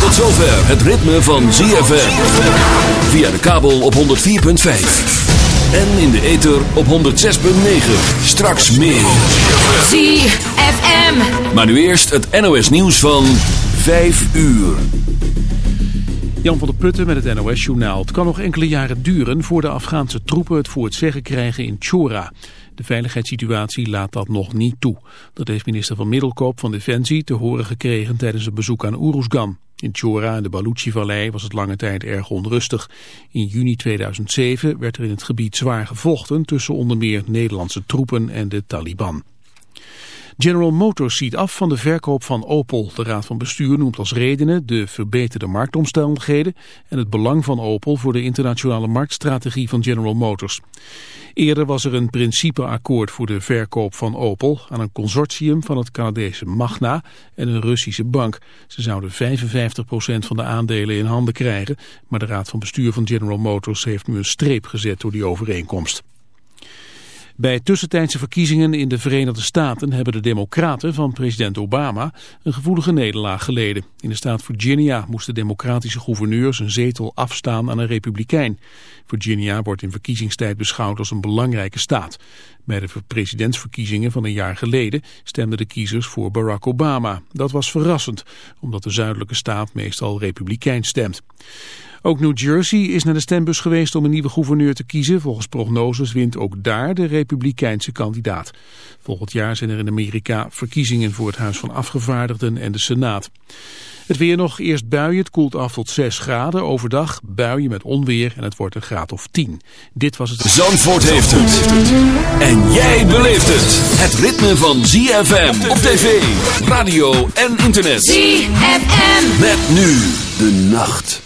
Tot zover het ritme van ZFM. Via de kabel op 104.5. En in de ether op 106.9. Straks meer. ZFM. Maar nu eerst het NOS nieuws van 5 uur. Jan van der Putten met het NOS-journaal. Het kan nog enkele jaren duren voor de Afghaanse troepen het voor het zeggen krijgen in Chora. De veiligheidssituatie laat dat nog niet toe. Dat heeft minister van Middelkoop van Defensie te horen gekregen tijdens een bezoek aan Oeruzgan. In Chora en de Baluchi-vallei was het lange tijd erg onrustig. In juni 2007 werd er in het gebied zwaar gevochten tussen onder meer Nederlandse troepen en de Taliban. General Motors ziet af van de verkoop van Opel. De Raad van Bestuur noemt als redenen de verbeterde marktomstandigheden en het belang van Opel voor de internationale marktstrategie van General Motors. Eerder was er een principeakkoord voor de verkoop van Opel aan een consortium van het Canadese Magna en een Russische bank. Ze zouden 55% van de aandelen in handen krijgen, maar de Raad van Bestuur van General Motors heeft nu een streep gezet door die overeenkomst. Bij tussentijdse verkiezingen in de Verenigde Staten hebben de democraten van president Obama een gevoelige nederlaag geleden. In de staat Virginia moest de democratische gouverneur zijn zetel afstaan aan een republikein. Virginia wordt in verkiezingstijd beschouwd als een belangrijke staat. Bij de presidentsverkiezingen van een jaar geleden stemden de kiezers voor Barack Obama. Dat was verrassend, omdat de zuidelijke staat meestal republikeins stemt. Ook New Jersey is naar de stembus geweest om een nieuwe gouverneur te kiezen. Volgens prognoses wint ook daar de republikeinse kandidaat. Volgend jaar zijn er in Amerika verkiezingen voor het Huis van Afgevaardigden en de Senaat. Het weer nog, eerst buien, het koelt af tot 6 graden. Overdag buien met onweer en het wordt een graad of 10. Dit was het... Zandvoort heeft het. En jij beleeft het. Het ritme van ZFM op tv, radio en internet. ZFM. Met nu de nacht.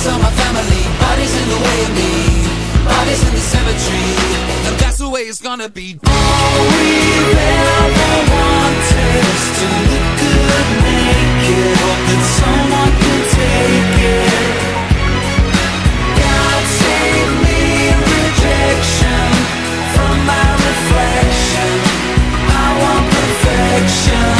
Bodies on my family, bodies in the way of me. Bodies in the cemetery, and that's the way it's gonna be. All we've ever wanted is to look good naked. Hope that someone can take it. God save me rejection from my reflection. I want perfection.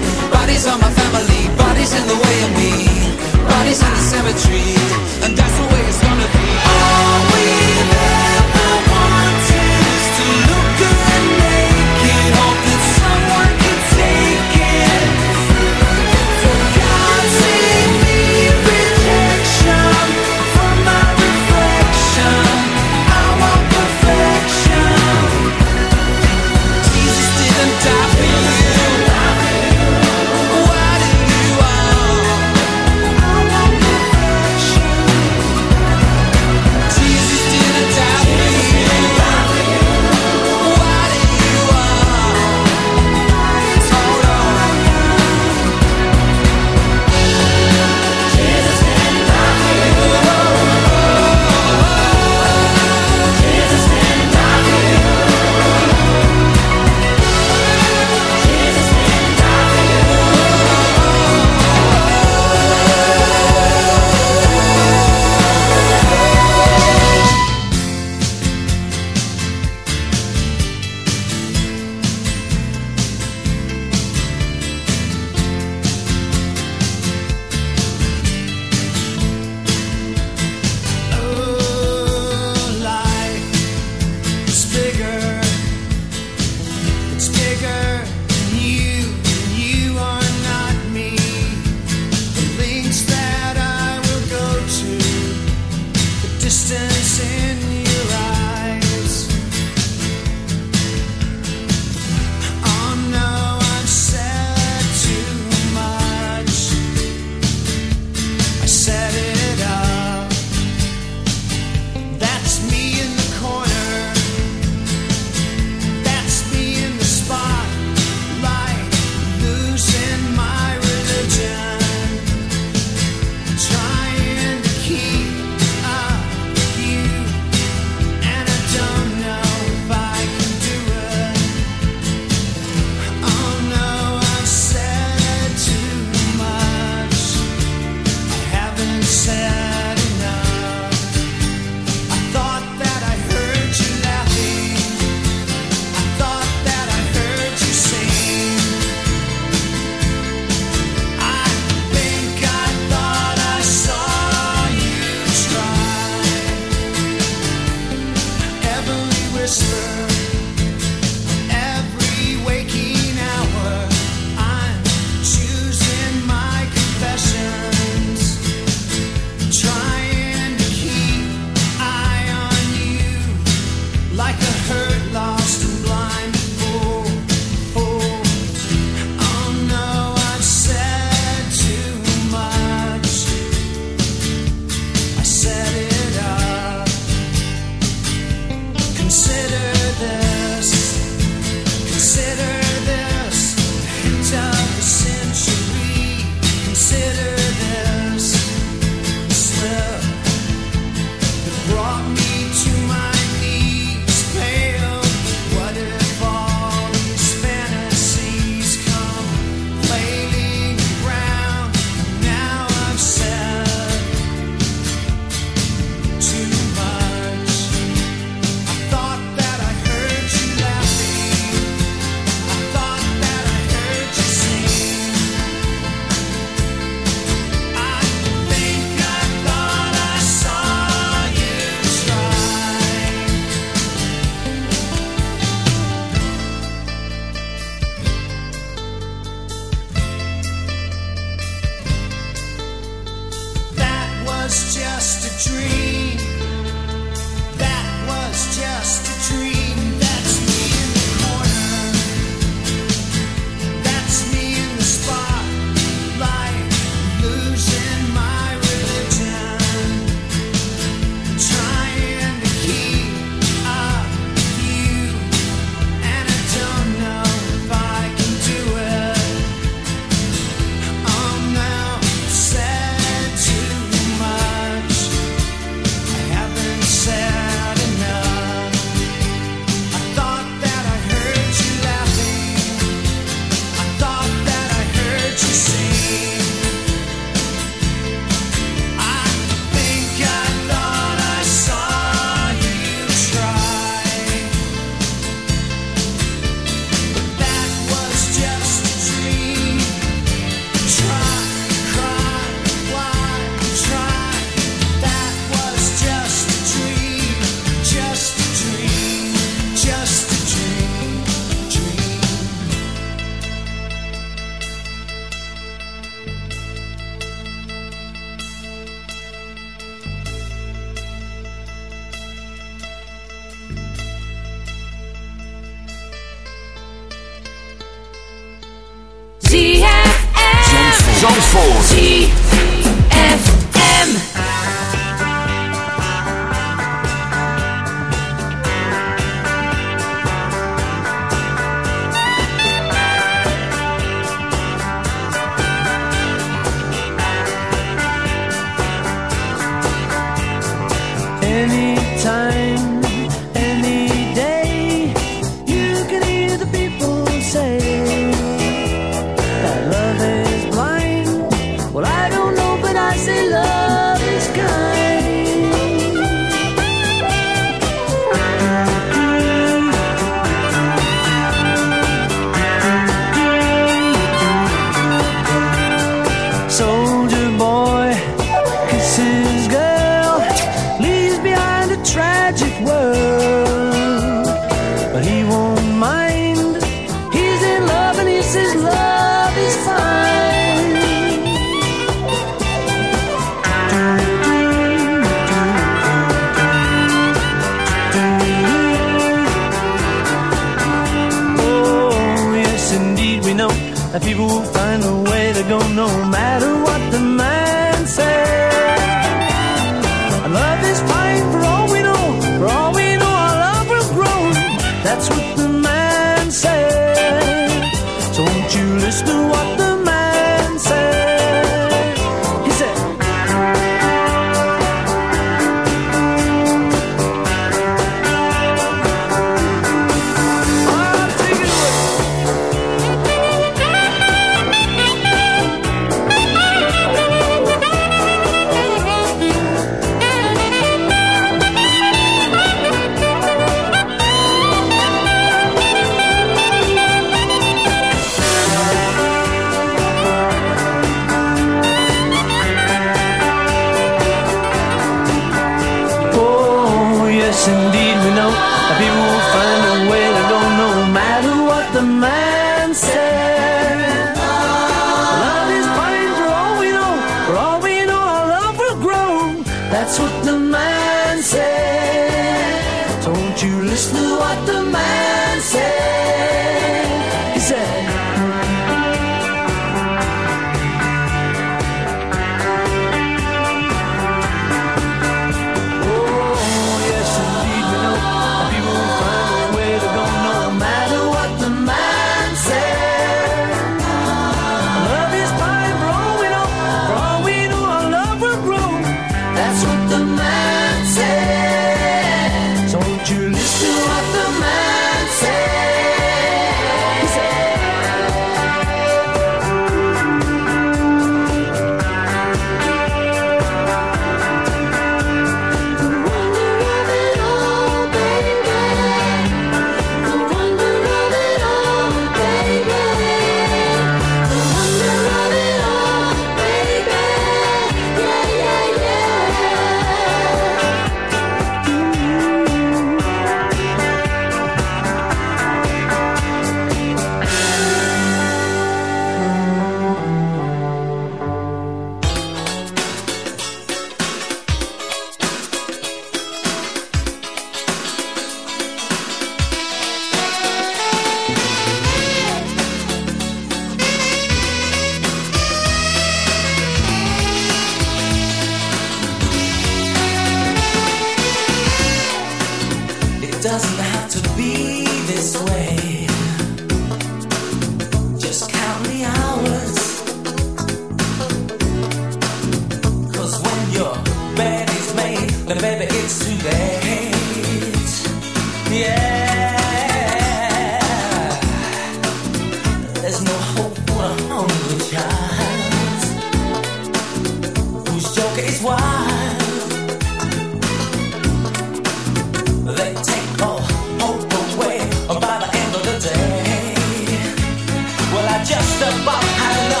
Well, I just about had enough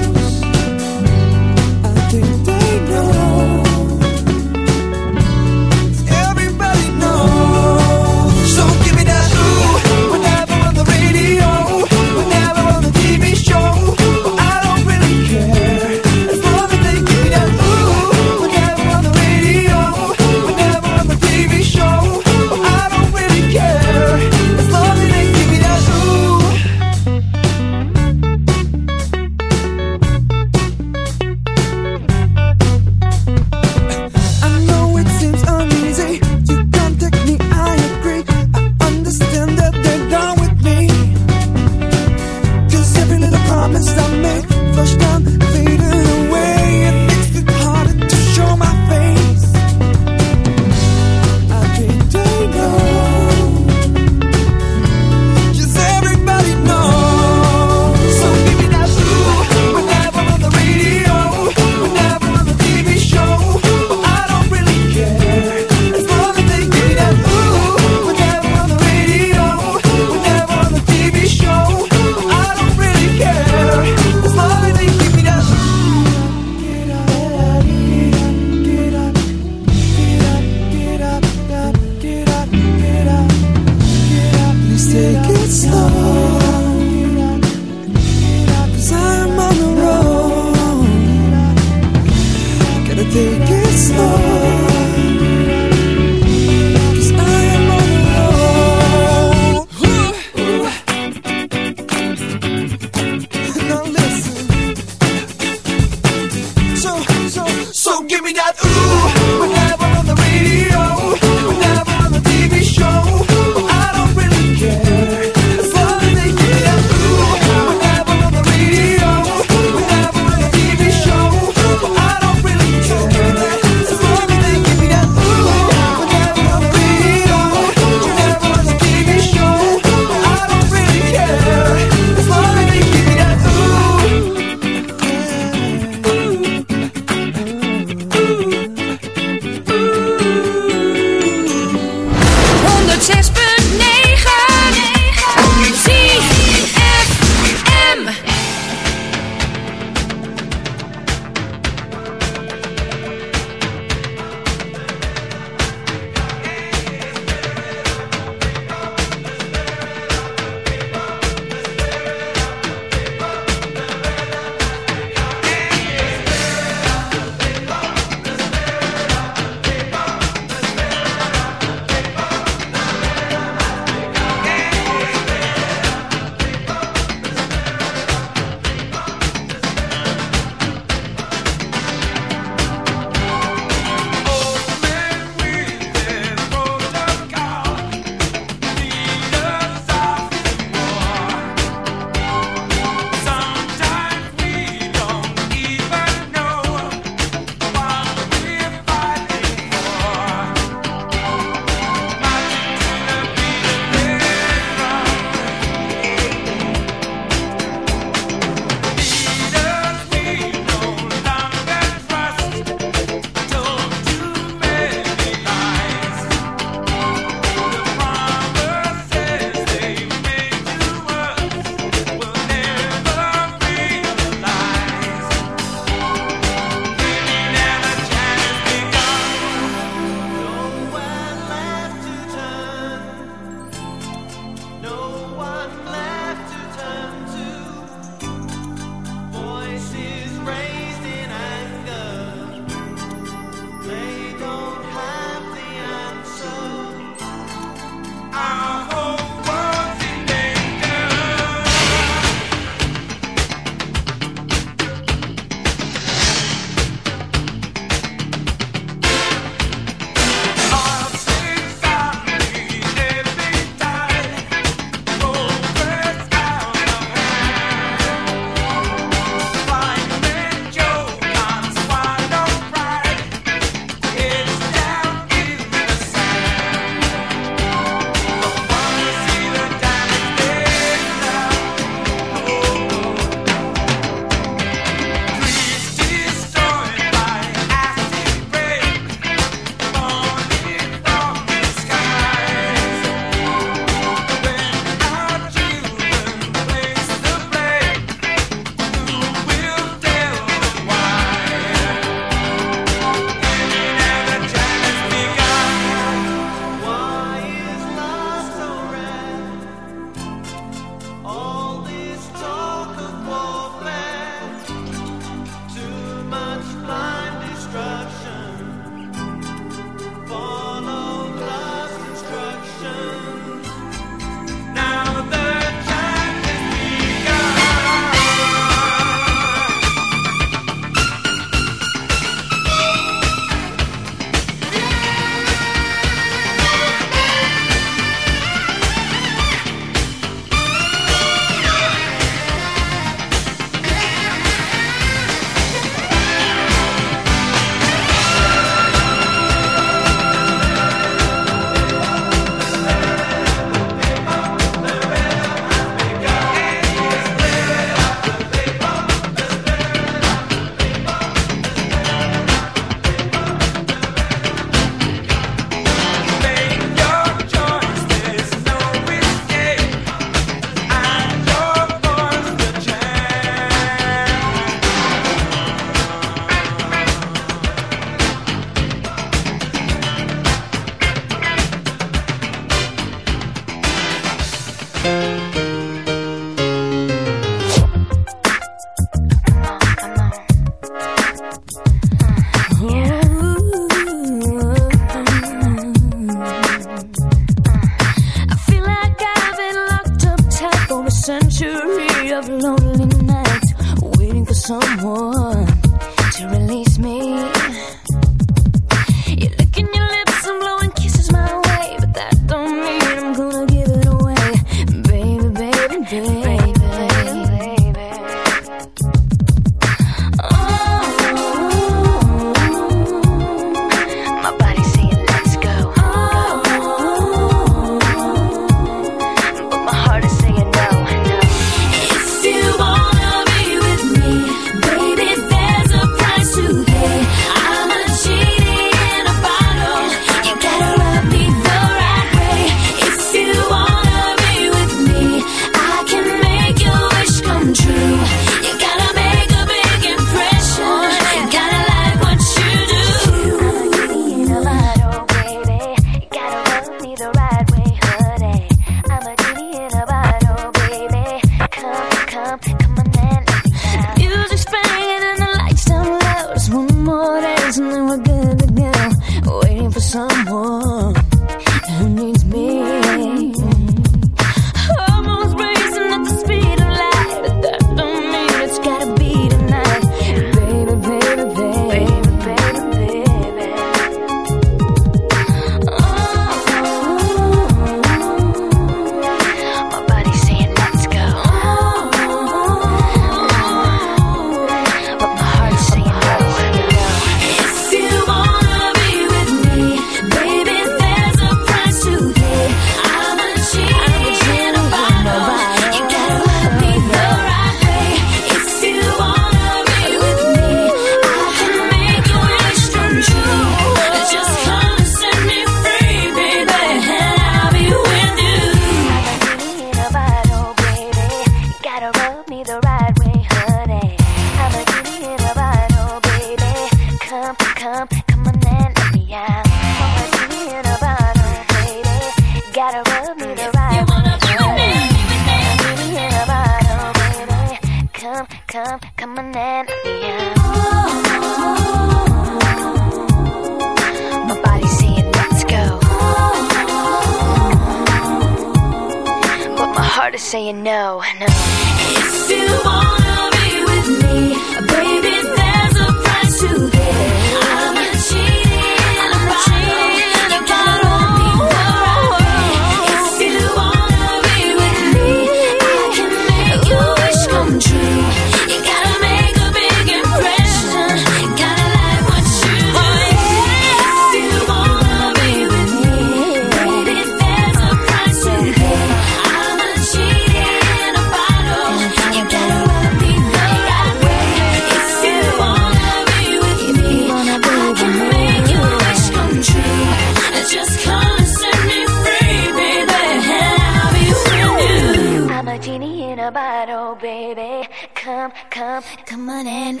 come on in.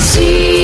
See.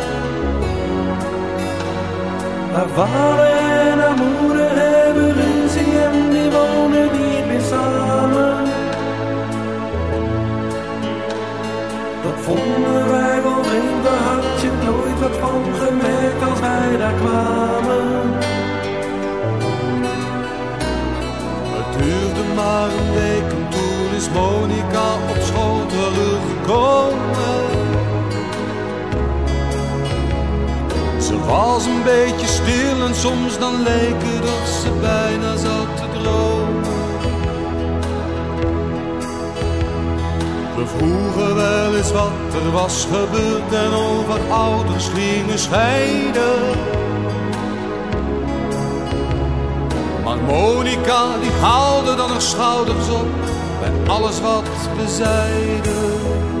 Haar en haar moeder hebben ruzie en die wonen niet meer samen. Dat vonden wij wel vreemd, daar had je nooit wat van gemerkt als wij daar kwamen. Het duurde maar een week en toen is Monica op school teruggekomen. Was een beetje stil en soms dan het of ze bijna zat te dromen. We vroegen wel eens wat er was gebeurd en over ouders gingen scheiden. Maar Monica die haalde dan haar schouders op bij alles wat we zeiden.